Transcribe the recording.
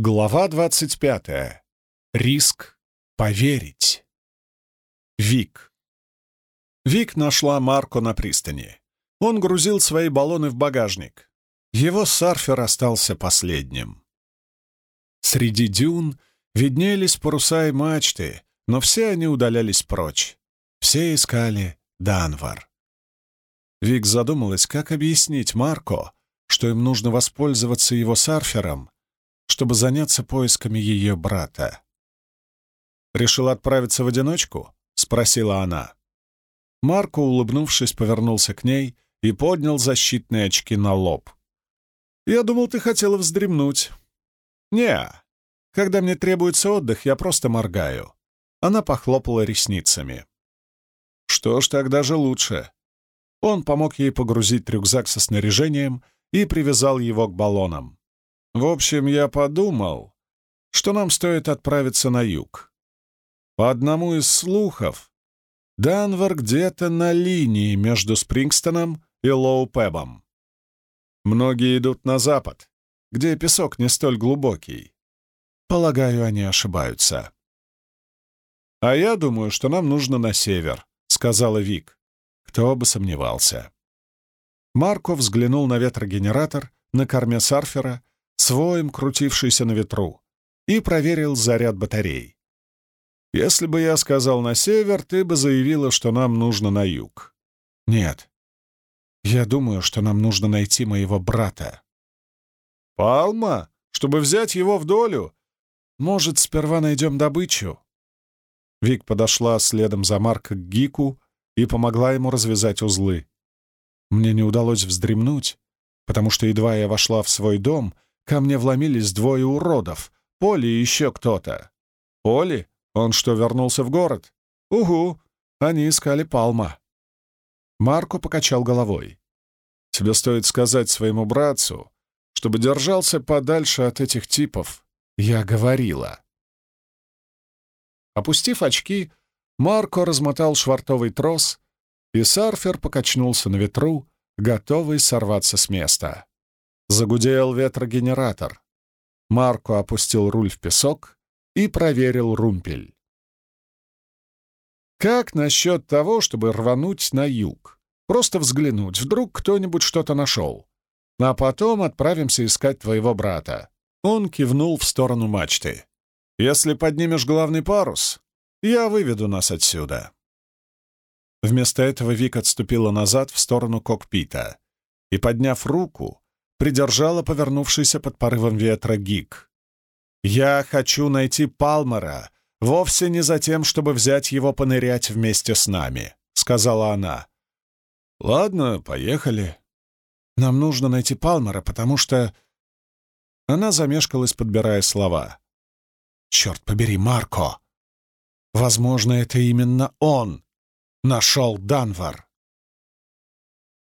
Глава двадцать пятая. Риск поверить. Вик. Вик нашла Марко на пристани. Он грузил свои баллоны в багажник. Его сарфер остался последним. Среди дюн виднелись паруса и мачты, но все они удалялись прочь. Все искали Данвар. Вик задумалась, как объяснить Марко, что им нужно воспользоваться его сарфером, чтобы заняться поисками ее брата. «Решил отправиться в одиночку?» — спросила она. Марко, улыбнувшись, повернулся к ней и поднял защитные очки на лоб. «Я думал, ты хотела вздремнуть». «Не, когда мне требуется отдых, я просто моргаю». Она похлопала ресницами. «Что ж, тогда же лучше». Он помог ей погрузить рюкзак со снаряжением и привязал его к баллонам. «В общем, я подумал, что нам стоит отправиться на юг. По одному из слухов, Данвар где-то на линии между Спрингстоном и Лоу-Пебом. Многие идут на запад, где песок не столь глубокий. Полагаю, они ошибаются. «А я думаю, что нам нужно на север», — сказала Вик. Кто бы сомневался. Марко взглянул на ветрогенератор на корме сарфера, своим крутившийся на ветру, и проверил заряд батарей. Если бы я сказал на север, ты бы заявила, что нам нужно на юг. Нет. Я думаю, что нам нужно найти моего брата. Палма? Чтобы взять его в долю? Может, сперва найдем добычу? Вик подошла следом за Марко к Гику и помогла ему развязать узлы. Мне не удалось вздремнуть, потому что едва я вошла в свой дом, ко мне вломились двое уродов, Поли и еще кто-то. Поли он что, вернулся в город? Угу, они искали Палма. Марко покачал головой. Тебе стоит сказать своему братцу, чтобы держался подальше от этих типов. Я говорила. Опустив очки, Марко размотал швартовый трос, и сарфер покачнулся на ветру, готовый сорваться с места. Загудел ветрогенератор. Марко опустил руль в песок и проверил румпель. Как насчет того, чтобы рвануть на юг? Просто взглянуть, вдруг кто-нибудь что-то нашел. А потом отправимся искать твоего брата. Он кивнул в сторону мачты. Если поднимешь главный парус, я выведу нас отсюда. Вместо этого Вик отступила назад в сторону кокпита и, подняв руку, придержала повернувшийся под порывом ветра гик. «Я хочу найти Палмера, вовсе не за тем, чтобы взять его понырять вместе с нами», — сказала она. «Ладно, поехали. Нам нужно найти Палмера, потому что...» Она замешкалась, подбирая слова. «Черт побери, Марко! Возможно, это именно он нашел Данвар!»